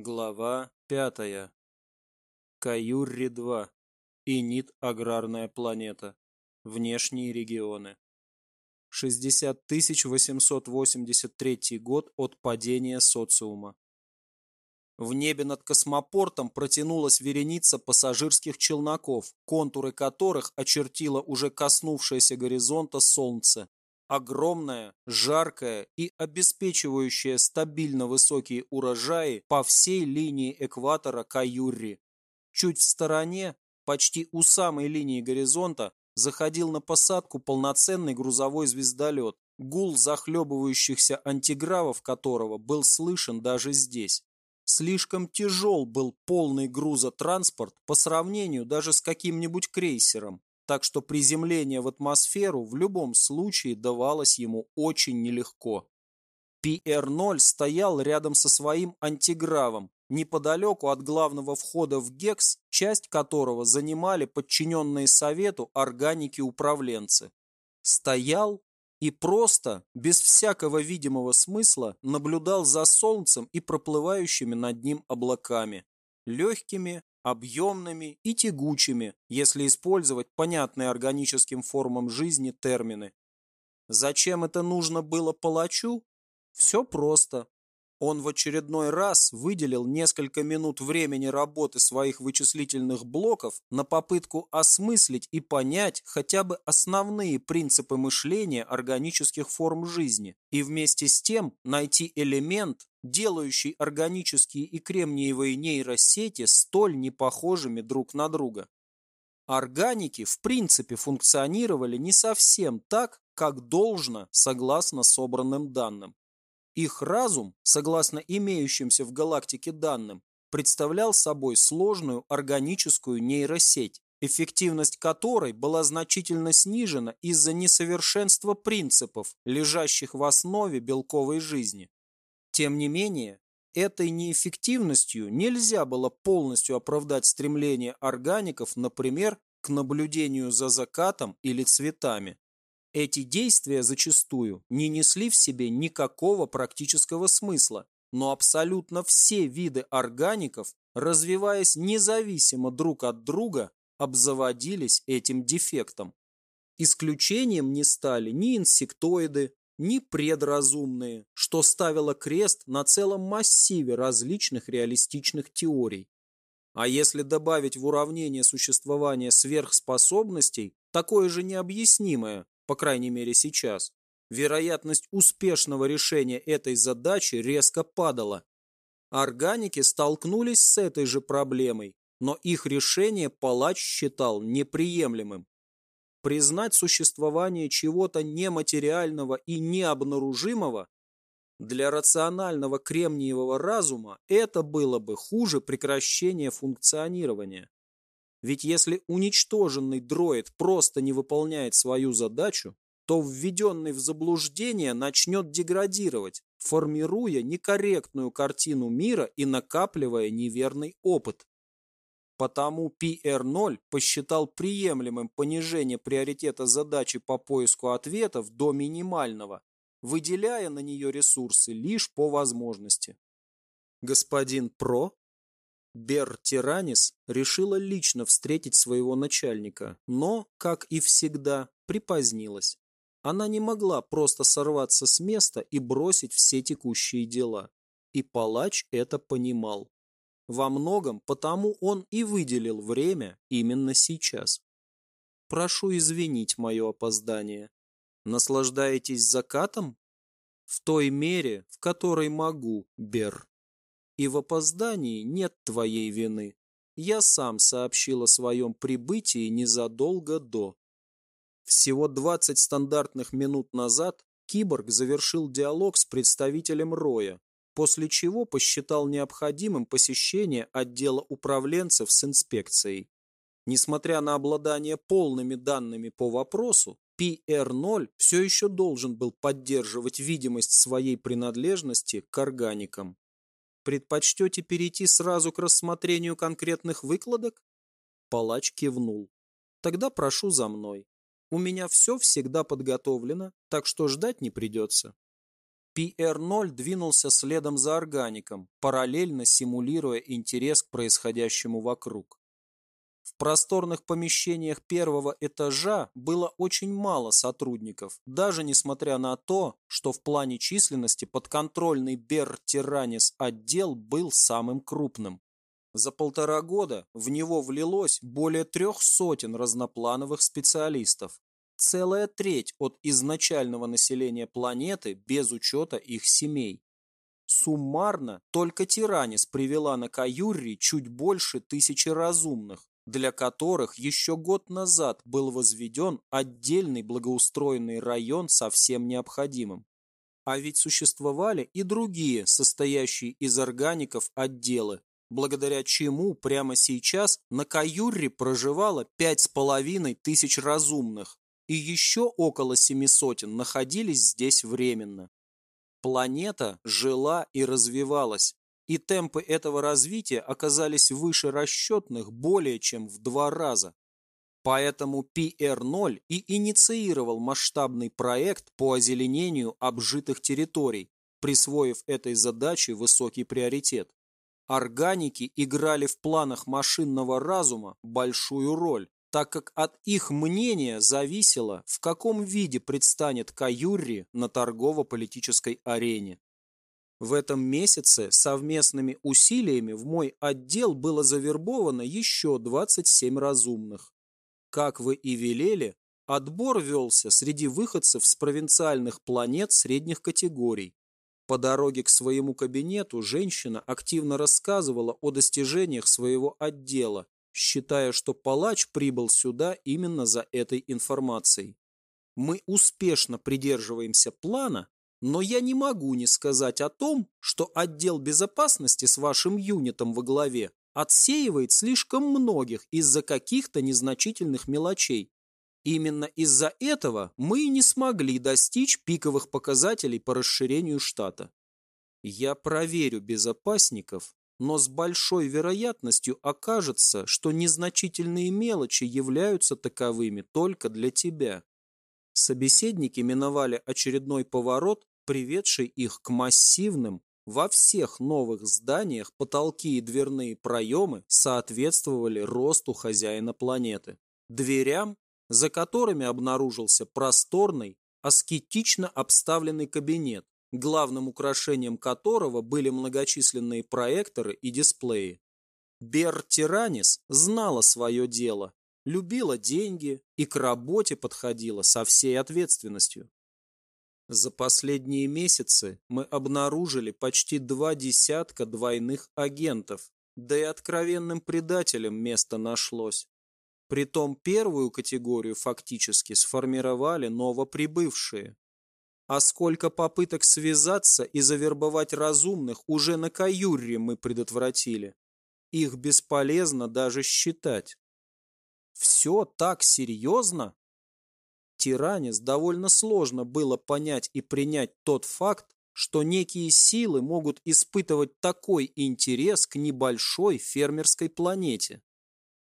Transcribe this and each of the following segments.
Глава пятая. Каюрри-2. Инит аграрная планета. Внешние регионы. 60 883 год от падения социума. В небе над космопортом протянулась вереница пассажирских челноков, контуры которых очертило уже коснувшееся горизонта солнце. Огромная, жаркая и обеспечивающая стабильно высокие урожаи по всей линии экватора Каюрри. Чуть в стороне, почти у самой линии горизонта, заходил на посадку полноценный грузовой звездолет, гул захлебывающихся антигравов которого был слышен даже здесь. Слишком тяжел был полный грузотранспорт по сравнению даже с каким-нибудь крейсером так что приземление в атмосферу в любом случае давалось ему очень нелегко. PR-0 стоял рядом со своим антигравом, неподалеку от главного входа в ГЕКС, часть которого занимали подчиненные Совету органики-управленцы. Стоял и просто, без всякого видимого смысла, наблюдал за Солнцем и проплывающими над ним облаками, легкими, объемными и тягучими, если использовать понятные органическим формам жизни термины. Зачем это нужно было палачу? Все просто. Он в очередной раз выделил несколько минут времени работы своих вычислительных блоков на попытку осмыслить и понять хотя бы основные принципы мышления органических форм жизни и вместе с тем найти элемент, делающий органические и кремниевые нейросети столь непохожими друг на друга. Органики в принципе функционировали не совсем так, как должно согласно собранным данным. Их разум, согласно имеющимся в галактике данным, представлял собой сложную органическую нейросеть, эффективность которой была значительно снижена из-за несовершенства принципов, лежащих в основе белковой жизни. Тем не менее, этой неэффективностью нельзя было полностью оправдать стремление органиков, например, к наблюдению за закатом или цветами. Эти действия зачастую не несли в себе никакого практического смысла, но абсолютно все виды органиков, развиваясь независимо друг от друга, обзаводились этим дефектом. Исключением не стали ни инсектоиды, ни предразумные, что ставило крест на целом массиве различных реалистичных теорий. А если добавить в уравнение существования сверхспособностей такое же необъяснимое, по крайней мере сейчас, вероятность успешного решения этой задачи резко падала. Органики столкнулись с этой же проблемой, но их решение палач считал неприемлемым. Признать существование чего-то нематериального и необнаружимого для рационального кремниевого разума это было бы хуже прекращения функционирования. Ведь если уничтоженный дроид просто не выполняет свою задачу, то введенный в заблуждение начнет деградировать, формируя некорректную картину мира и накапливая неверный опыт. Потому PR0 посчитал приемлемым понижение приоритета задачи по поиску ответов до минимального, выделяя на нее ресурсы лишь по возможности. Господин Про Бер Тиранис решила лично встретить своего начальника, но, как и всегда, припозднилась. Она не могла просто сорваться с места и бросить все текущие дела. И палач это понимал. Во многом потому он и выделил время именно сейчас. Прошу извинить мое опоздание. Наслаждаетесь закатом? В той мере, в которой могу, Бер и в опоздании нет твоей вины. Я сам сообщил о своем прибытии незадолго до. Всего 20 стандартных минут назад Киборг завершил диалог с представителем Роя, после чего посчитал необходимым посещение отдела управленцев с инспекцией. Несмотря на обладание полными данными по вопросу, PR0 все еще должен был поддерживать видимость своей принадлежности к органикам. Предпочтете перейти сразу к рассмотрению конкретных выкладок? Палач кивнул. Тогда прошу за мной. У меня все всегда подготовлено, так что ждать не придется. PR-0 двинулся следом за органиком, параллельно симулируя интерес к происходящему вокруг. Просторных помещениях первого этажа было очень мало сотрудников, даже несмотря на то, что в плане численности подконтрольный Бер-Тиранис отдел был самым крупным. За полтора года в него влилось более трех сотен разноплановых специалистов, целая треть от изначального населения планеты без учета их семей. Суммарно только Тиранис привела на Каюрри чуть больше тысячи разумных, для которых еще год назад был возведен отдельный благоустроенный район со всем необходимым. А ведь существовали и другие, состоящие из органиков отделы, благодаря чему прямо сейчас на Каюрре проживало пять с половиной тысяч разумных, и еще около семи сотен находились здесь временно. Планета жила и развивалась, и темпы этого развития оказались выше расчетных более чем в два раза. Поэтому PR-0 и инициировал масштабный проект по озеленению обжитых территорий, присвоив этой задаче высокий приоритет. Органики играли в планах машинного разума большую роль, так как от их мнения зависело, в каком виде предстанет Каюрри на торгово-политической арене. В этом месяце совместными усилиями в мой отдел было завербовано еще 27 разумных. Как вы и велели, отбор велся среди выходцев с провинциальных планет средних категорий. По дороге к своему кабинету женщина активно рассказывала о достижениях своего отдела считая, что палач прибыл сюда именно за этой информацией. Мы успешно придерживаемся плана, но я не могу не сказать о том, что отдел безопасности с вашим юнитом во главе отсеивает слишком многих из-за каких-то незначительных мелочей. Именно из-за этого мы и не смогли достичь пиковых показателей по расширению штата. Я проверю безопасников но с большой вероятностью окажется, что незначительные мелочи являются таковыми только для тебя. Собеседники миновали очередной поворот, приведший их к массивным, во всех новых зданиях потолки и дверные проемы соответствовали росту хозяина планеты. Дверям, за которыми обнаружился просторный, аскетично обставленный кабинет, главным украшением которого были многочисленные проекторы и дисплеи. Бер Тиранис знала свое дело, любила деньги и к работе подходила со всей ответственностью. За последние месяцы мы обнаружили почти два десятка двойных агентов, да и откровенным предателям место нашлось. Притом первую категорию фактически сформировали новоприбывшие, а сколько попыток связаться и завербовать разумных уже на Каюрре мы предотвратили. Их бесполезно даже считать. Все так серьезно? Тиранис довольно сложно было понять и принять тот факт, что некие силы могут испытывать такой интерес к небольшой фермерской планете.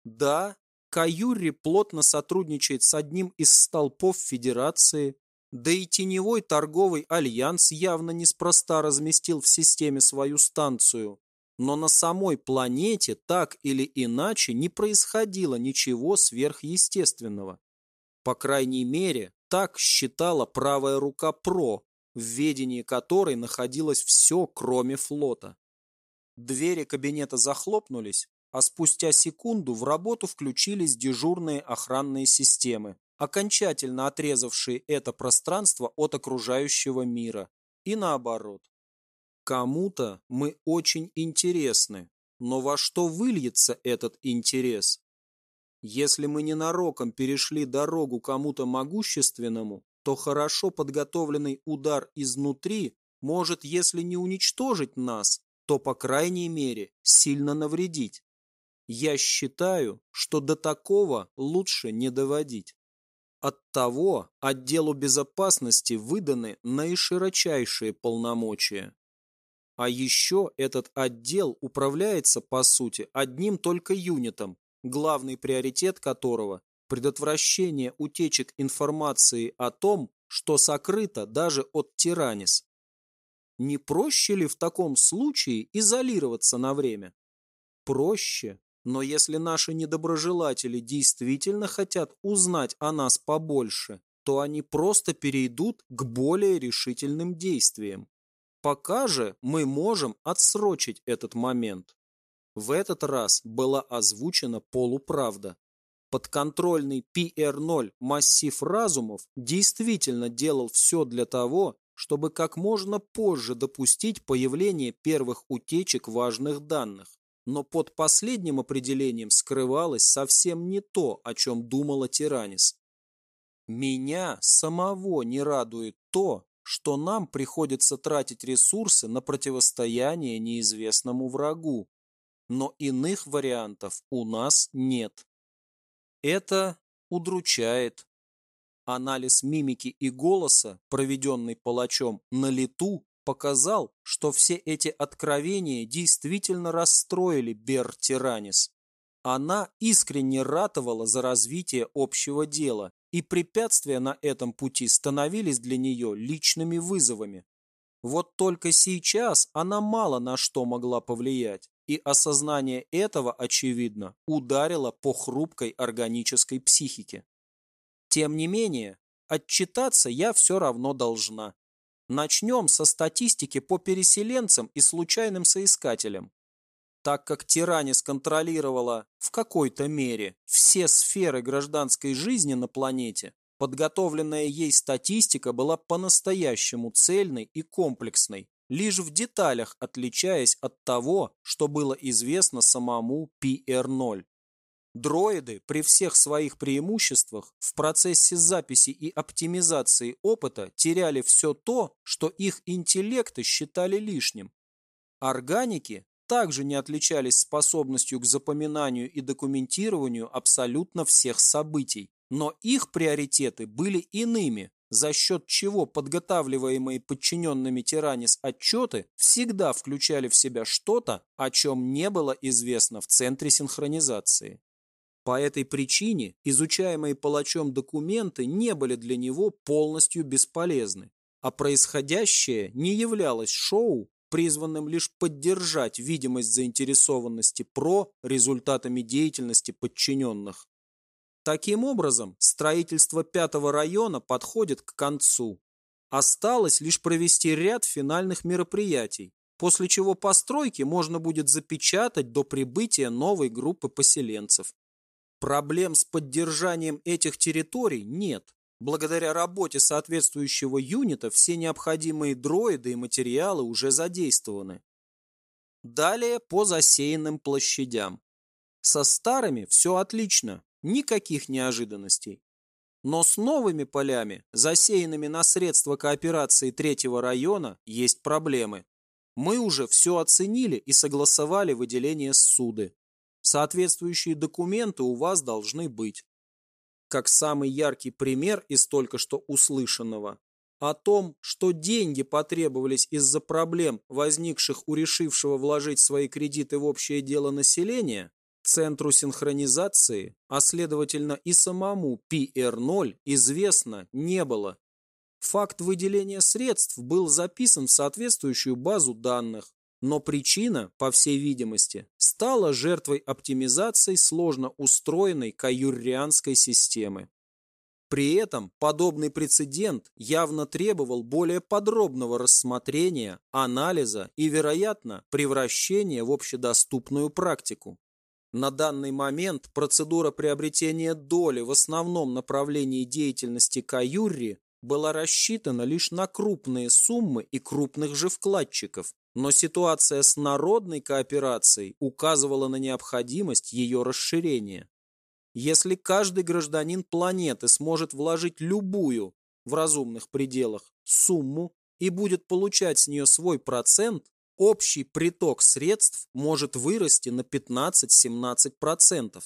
Да, Каюри плотно сотрудничает с одним из столпов Федерации, да и теневой торговый альянс явно неспроста разместил в системе свою станцию. Но на самой планете так или иначе не происходило ничего сверхъестественного. По крайней мере, так считала правая рука ПРО, в ведении которой находилось все, кроме флота. Двери кабинета захлопнулись, а спустя секунду в работу включились дежурные охранные системы, окончательно отрезавшие это пространство от окружающего мира. И наоборот. Кому-то мы очень интересны, но во что выльется этот интерес? Если мы ненароком перешли дорогу кому-то могущественному, то хорошо подготовленный удар изнутри может, если не уничтожить нас, то, по крайней мере, сильно навредить. Я считаю, что до такого лучше не доводить. Оттого отделу безопасности выданы наиширочайшие полномочия. А еще этот отдел управляется, по сути, одним только юнитом, главный приоритет которого – предотвращение утечек информации о том, что сокрыто даже от Тиранис. Не проще ли в таком случае изолироваться на время? Проще, но если наши недоброжелатели действительно хотят узнать о нас побольше, то они просто перейдут к более решительным действиям. Пока же мы можем отсрочить этот момент. В этот раз была озвучена полуправда. Подконтрольный PR0 массив разумов действительно делал все для того, чтобы как можно позже допустить появление первых утечек важных данных. Но под последним определением скрывалось совсем не то, о чем думала Тиранис. Меня самого не радует то, что нам приходится тратить ресурсы на противостояние неизвестному врагу, но иных вариантов у нас нет. Это удручает. Анализ мимики и голоса, проведенный палачом на лету, показал, что все эти откровения действительно расстроили Бер Тиранис. Она искренне ратовала за развитие общего дела, и препятствия на этом пути становились для нее личными вызовами. Вот только сейчас она мало на что могла повлиять, и осознание этого, очевидно, ударило по хрупкой органической психике. Тем не менее, отчитаться я все равно должна. Начнем со статистики по переселенцам и случайным соискателям. Так как Тиранис контролировала в какой-то мере все сферы гражданской жизни на планете, подготовленная ей статистика была по-настоящему цельной и комплексной, лишь в деталях отличаясь от того, что было известно самому PR-0. Дроиды при всех своих преимуществах в процессе записи и оптимизации опыта теряли все то, что их интеллекты считали лишним. Органики также не отличались способностью к запоминанию и документированию абсолютно всех событий, но их приоритеты были иными, за счет чего подготавливаемые подчиненными Тиранис отчеты всегда включали в себя что-то, о чем не было известно в центре синхронизации. По этой причине изучаемые палачом документы не были для него полностью бесполезны, а происходящее не являлось шоу, призванным лишь поддержать видимость заинтересованности ПРО результатами деятельности подчиненных. Таким образом, строительство пятого района подходит к концу. Осталось лишь провести ряд финальных мероприятий, после чего постройки можно будет запечатать до прибытия новой группы поселенцев. Проблем с поддержанием этих территорий нет. Благодаря работе соответствующего юнита все необходимые дроиды и материалы уже задействованы. Далее по засеянным площадям. Со старыми все отлично, никаких неожиданностей. Но с новыми полями, засеянными на средства кооперации третьего района, есть проблемы. Мы уже все оценили и согласовали выделение суды. Соответствующие документы у вас должны быть. Как самый яркий пример из только что услышанного, о том, что деньги потребовались из-за проблем, возникших у решившего вложить свои кредиты в общее дело населения, Центру синхронизации, а следовательно и самому PR0 известно не было. Факт выделения средств был записан в соответствующую базу данных, но причина, по всей видимости, стала жертвой оптимизации сложно устроенной каюррианской системы. При этом подобный прецедент явно требовал более подробного рассмотрения, анализа и, вероятно, превращения в общедоступную практику. На данный момент процедура приобретения доли в основном направлении деятельности Каюрри была рассчитана лишь на крупные суммы и крупных же вкладчиков, но ситуация с народной кооперацией указывала на необходимость ее расширения. Если каждый гражданин планеты сможет вложить любую, в разумных пределах, сумму и будет получать с нее свой процент, общий приток средств может вырасти на 15-17%.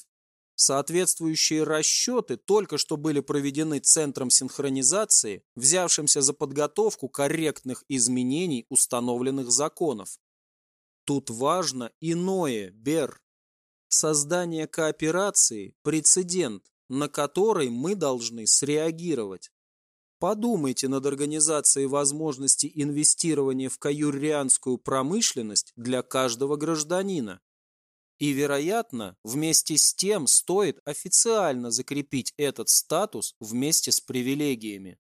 Соответствующие расчеты только что были проведены Центром синхронизации, взявшимся за подготовку корректных изменений установленных законов. Тут важно иное, Бер. Создание кооперации – прецедент, на который мы должны среагировать. Подумайте над организацией возможности инвестирования в каюррианскую промышленность для каждого гражданина. И, вероятно, вместе с тем стоит официально закрепить этот статус вместе с привилегиями.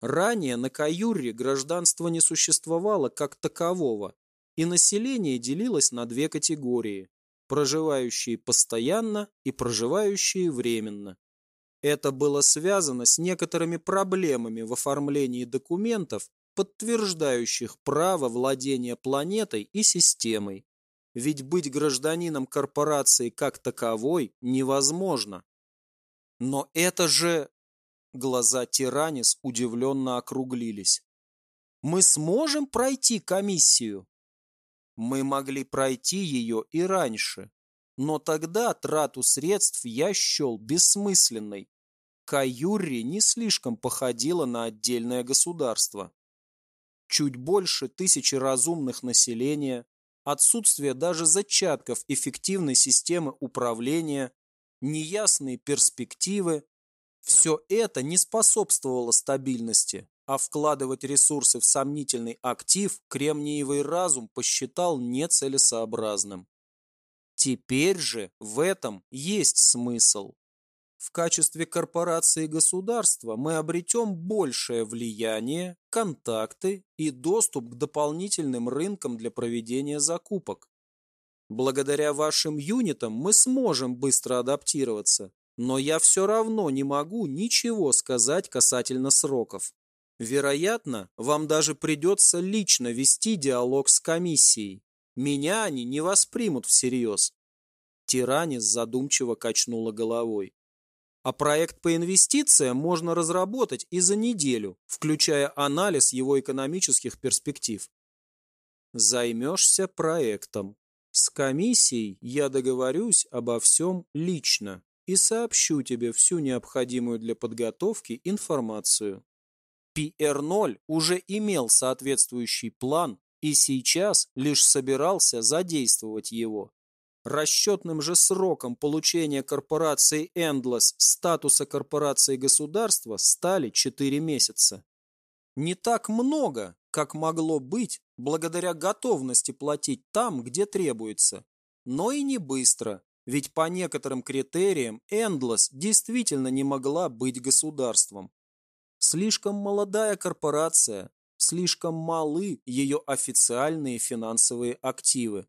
Ранее на Каюрре гражданство не существовало как такового, и население делилось на две категории – проживающие постоянно и проживающие временно. Это было связано с некоторыми проблемами в оформлении документов, подтверждающих право владения планетой и системой. Ведь быть гражданином корпорации как таковой невозможно. Но это же... Глаза Тиранис удивленно округлились. Мы сможем пройти комиссию? Мы могли пройти ее и раньше, но тогда трату средств я счел бессмысленной. Каюрри не слишком походила на отдельное государство. Чуть больше тысячи разумных населения, отсутствие даже зачатков эффективной системы управления, неясные перспективы – все это не способствовало стабильности, а вкладывать ресурсы в сомнительный актив кремниевый разум посчитал нецелесообразным. Теперь же в этом есть смысл. В качестве корпорации государства мы обретем большее влияние, контакты и доступ к дополнительным рынкам для проведения закупок. Благодаря вашим юнитам мы сможем быстро адаптироваться, но я все равно не могу ничего сказать касательно сроков. Вероятно, вам даже придется лично вести диалог с комиссией. Меня они не воспримут всерьез. Тиранис задумчиво качнула головой. А проект по инвестициям можно разработать и за неделю, включая анализ его экономических перспектив. Займешься проектом. С комиссией я договорюсь обо всем лично и сообщу тебе всю необходимую для подготовки информацию. PR0 уже имел соответствующий план и сейчас лишь собирался задействовать его. Расчетным же сроком получения корпорации Endless статуса корпорации государства стали 4 месяца. Не так много, как могло быть, благодаря готовности платить там, где требуется, но и не быстро, ведь по некоторым критериям Endless действительно не могла быть государством. Слишком молодая корпорация, слишком малы ее официальные финансовые активы,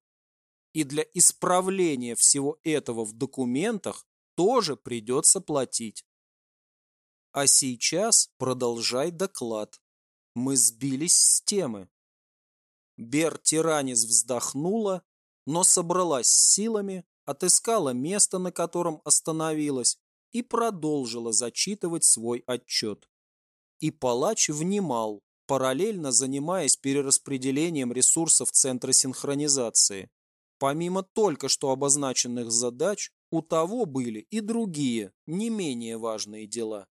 и для исправления всего этого в документах тоже придется платить. А сейчас продолжай доклад. Мы сбились с темы. Бер Тиранис вздохнула, но собралась силами, отыскала место, на котором остановилась, и продолжила зачитывать свой отчет. И палач внимал, параллельно занимаясь перераспределением ресурсов Центра синхронизации. Помимо только что обозначенных задач, у того были и другие, не менее важные дела.